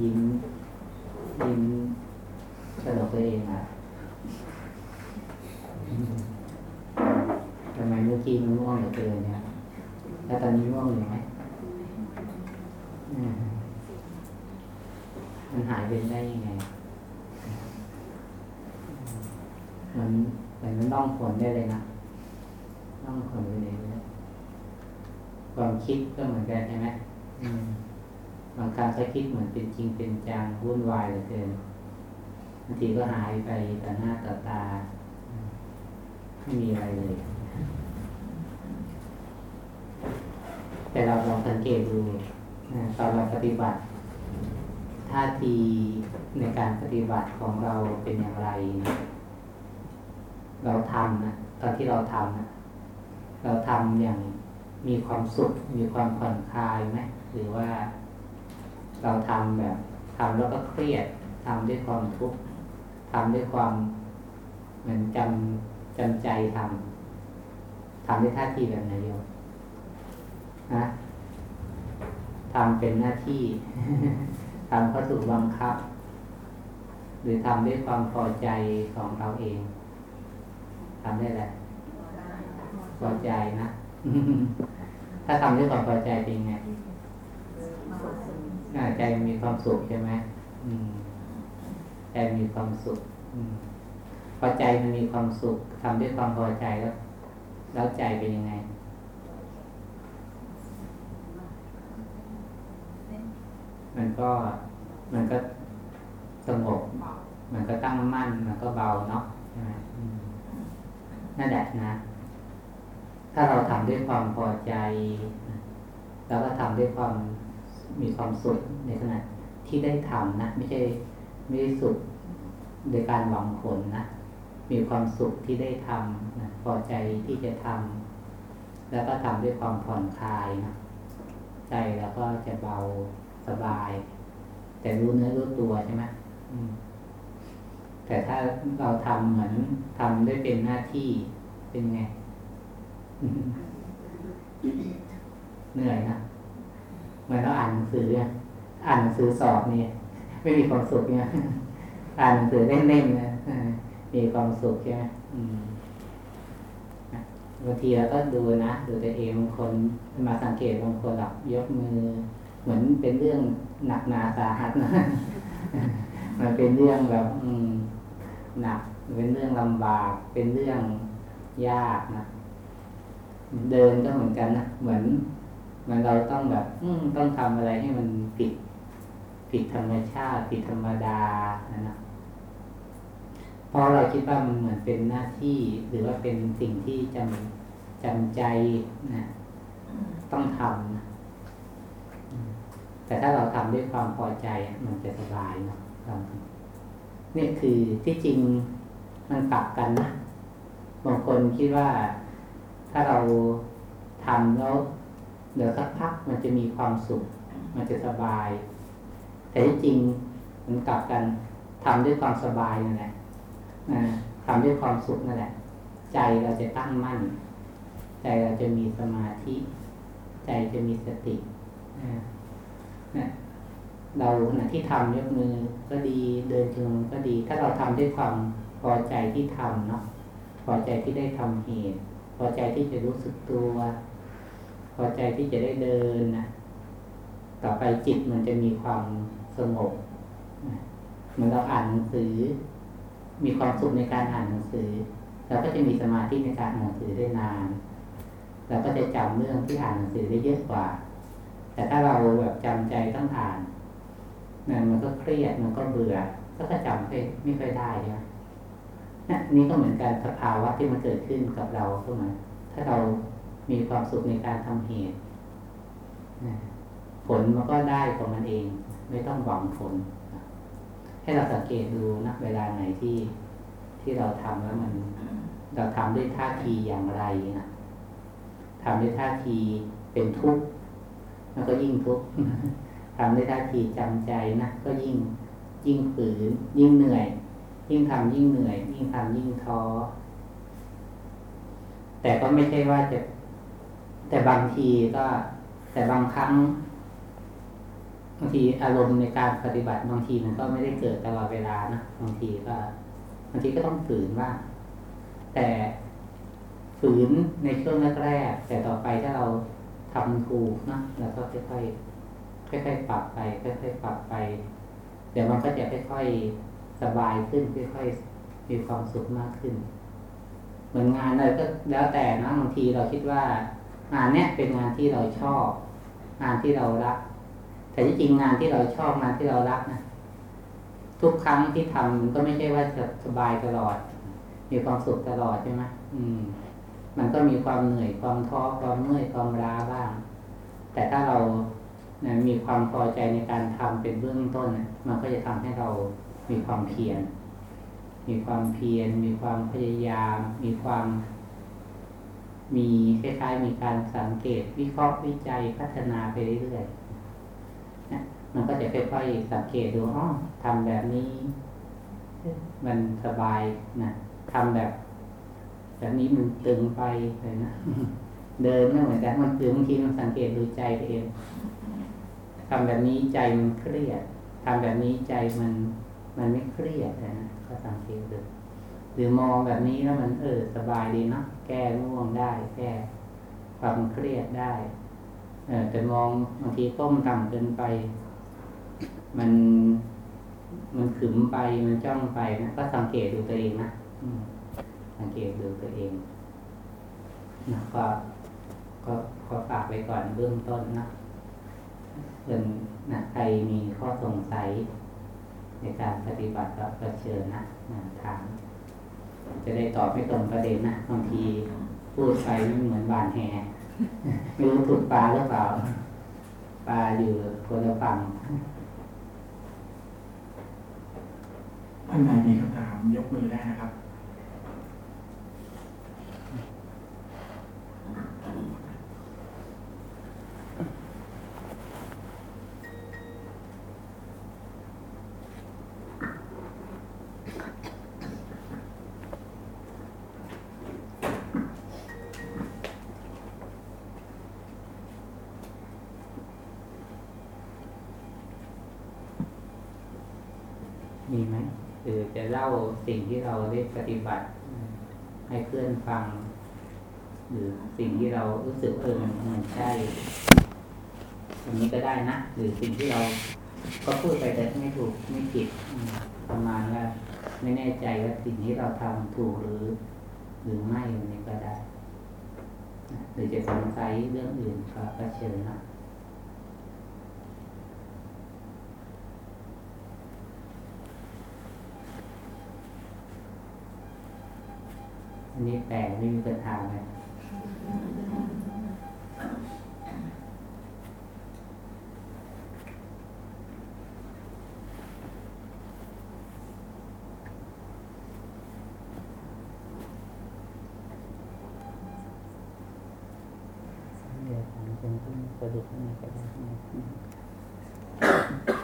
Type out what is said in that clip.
ยิ้มยิ้มสนุกตัวเองอะทำไมเมื่อกี้มันง่วงเหลือเกินเนี่ยแล้วตอนนี้ง่วงอยู่ไหมมันหายไปได้ยังไง มันเหมือนมันต้องผลได้เลยนะต้องผลไปเลยความคิดก็เหมือนกันใช่ไหมอืม บางครั้งก็คิดเหมือนเป็นจริงเป็นจังวุ่นวายเหลือเกินบางทีก็หายไปต่อหน้าต่อตา ไม่มีอะไรเลย แต่เราลองสังเกตดูนะตอนเราปฏิบัติท่าทีในการปฏิบัติของเราเป็นอย่างไร เราทำนะตอนที่เราทำนะเราทำอย่างมีความสุข มีความผ่อนคลายไหมหรือว่า เราทำแบบทำแล้วก็เครียดทำด้วยความทุกข์ทำด้วยความเหมือนจำจำใจทำทำด้วยท่าทีแบบไหนโยมนะทำเป็นหน้าที่ทำเพราะถูกบังคับ หรือทำด้วยความพอใจของเราเองทำได้แหละพอใจนะ ถ้าทำด้วยความพอใจเป็นไง ใจมีความสุขใช่ไหมอืมใจมีความสุขอืมพอใจมันมีความสุขทำด้วยความพอใจแล้ว แล้วใจเป็นยังไงมันก็มันก็สงบ มันก็ตั้งมั่น มันก็เบาเนาะใช่ไหมอืมนั่นแหละนะ ถ้าเราทำด้วยความพอใจเราก็ทำด้วยความ มีความสุขในขณะที่ได้ทำนะ ไม่ใช่ไม่ได้สุขโดยการหวังผลนะ มีความสุขที่ได้ทำนะพอใจที่จะทำแล้วก็ทำด้วยความผ่อนคลายนะใจแล้วก็จะเบาสบาย แต่รู้เนื้อรู้ตัวใช่ไหมอืมแต่ถ้าเราทำเหมือนทำได้เป็นหน้าที่เป็นไง เหนื่อยนะ เหมือนเราอ่านหนังสืออะอ่านหนังสือสอบเนี่ย ไม่มีความสุขเนี่ยอ่านหนังสือเล่นๆนะมีความสุขใช่ไหมบางทีเราก็ดูนะดูตัวเองบางคนมาสังเกตบางคนหลับยกมือ เหมือนเป็นเรื่องหนักหนาสาหัสนะมันเป็นเรื่องแบบ อืมหนักเป็นเรื่องลำบาก เป็นเรื่องยากนะเดินก็เหมือนกันนะเหมือน เหมันเราต้องแบบ อืต้องทำอะไรให้มันผิด ผิดธรรมชาติ ผิดธรรมดานะนะเพราะเราคิดว่ามันเหมือนเป็นหน้าที่ หรือว่าเป็นสิ่งที่จำจำใจนะต้องทำนะแต่ถ้าเราทำด้วยความพอใจมันจะสบายเนาะลองดูเนี่ยคือที่จริงมันกลับกันนะบางคนคิดว่าถ้าเราทำแล้ว เดี๋ยวสักพักมันจะมีความสุข มันจะสบาย แต่ที่จริงมันกลับกันทำด้วยความสบายนั่นแหละนะทำด้วยความสุขนั่นแหละ ใจเราจะตั้งมั่น ใจเราจะมีสมาธิ ใจจะมีสติเราขณะที่ทำยกมือก็ดีเดินจงก็ดี ถ้าเราทำด้วยความพอใจที่ทำเนาะพอใจที่ได้ทำเหตุ พอใจที่จะรู้สึกตัว พอใจที่จะได้เดินนะต่อไปจิตมันจะมีความสงบเหมือนเราอ่านหนังสือ มีความสุขในการอ่านหนังสือเราก็จะมีสมาธิในการอ่านหนังสือได้นานเราก็จะจำเรื่องที่อ่านหนังสือได้เยอะกว่า แต่ถ้าเราแบบจำใจต้องอ่านนะมันก็เครียดมันก็เบื่อ ก็จะจำไม่ไม่ค่อยได้ใช่ไหมนะนี่ก็เหมือนกันสภาวะที่มันเกิดขึ้นกับเราเสมถ้าเรา มีความสุขในการทำเหตุผลมันก็ได้ของมันเอง ไม่ต้องหวังผล ให้เราสังเกตดูนะเวลาไหนที่ที่เราทำแล้วมัน เราทำด้วยท่าทีอย่างไรนะทำด้วยท่าทีเป็นทุกข์มันก็ยิ่งทุกข์ทำด้วยท่าทีจำใจนะก็ยิ่งยิ่งฝืน ยิ่งเหนื่อย ยิ่งทำยิ่งเหนื่อย ยิ่งทำยิ่งท้อแต่ก็ไม่ใช่ว่าจะ แต่บางทีก็ แต่บางครั้งบางทีอารมณ์ในการปฏิบัติบางทีมันก็ไม่ได้เกิดตลอดเวลานะบางทีก็บางทีก็ต้องฝืนบ้างแต่ฝืนในช่วงแรกๆแต่ต่อไปถ้าเราทำถูกนะเราก็ค่อยๆค่อยๆปรับไปค่อยๆปรับไป เดี๋ยวมันก็จะค่อยๆสบายขึ้นค่อยๆมีความสุขมากขึ้น เหมือนงานอะไรก็แล้วแต่นะบางทีเราคิดว่า งานเนี้ยเป็นงานที่เราชอบ งานที่เรารัก แต่ที่จริงงานที่เราชอบงานที่เรารักนะทุกครั้งที่ทำก็ไม่ใช่ว่าจะสบายตลอด มีความสุขตลอดใช่ไหมอืม มันก็มีความเหนื่อยความท้อความเมื่อยความล้าบ้าง แต่ถ้าเรานะมีความพอใจในการทำเป็นเบื้องต้นนะมันก็จะทำให้เรามีความเพียรมีความเพียรมีความพยายาม มีความ มีคล้ายๆมีการสังเกตวิเคราะห์วิจัยพัฒนาไปเรื่อยๆนะมันก็จะค่อยๆสังเกตดูอ๋อทำแบบนี้ มันสบายนะทำแบบแบบนี้มันตึงไปเลยนะเดินไม่เหมือนกันมันตึงบางทีมันสังเกตดูใจตัวเองทำแบบนี้ใจมันเครียดทำแบบนี้ใจมันมันไม่เครียดนะก็สังเกตดู หรือมองแบบนี้แล้วมันเออสบายดีเนาะแก้ง่วงได้ แก้ความเครียดได้ เออแต่มองบางทีก้มต่ำเกินไป มันมันขึมไปมันจ้องไปนะก็สังเกตดูตัวเองนะสังเกตดูตัวเองนะก็ก็ขอฝากไว้ก่อนเบื้องต้นนะเพื่อนนะใครมีข้อสงสัยในการปฏิบัติก็ก็เชิญนะนะถาม จะได้ตอบไม่ตรงประเด็นนะบางทีพูดไปไม่เหมือนบานแหไม่รู้ถูกปลาหรือเปล่าปลาอยู่คนละฝั่งท่านใดมีคำถามยกมือได้นะครับ มีไหมคือจะ เล่าสิ่งที่เราได้ปฏิบัติ ให้เพื่อนฟัง หรือสิ่งที่เรารู้สึกเออมันมันใช่อันนี้ก็ได้นะ หรือสิ่งที่เราก็พูดไปแต่ไม่ถูกไม่ผิดประมาณว่าไม่แน่ใจว่าสิ่งที่เราทำถูกหรือ หรือไม่อันนี้ก็ได้หรือจะสงสัยเรื่องอื่นก็เชิญนะ อันนี้แปลกไม่มีปัญหาเลยเดี๋ยวผมจะสรุปให้ก็ได้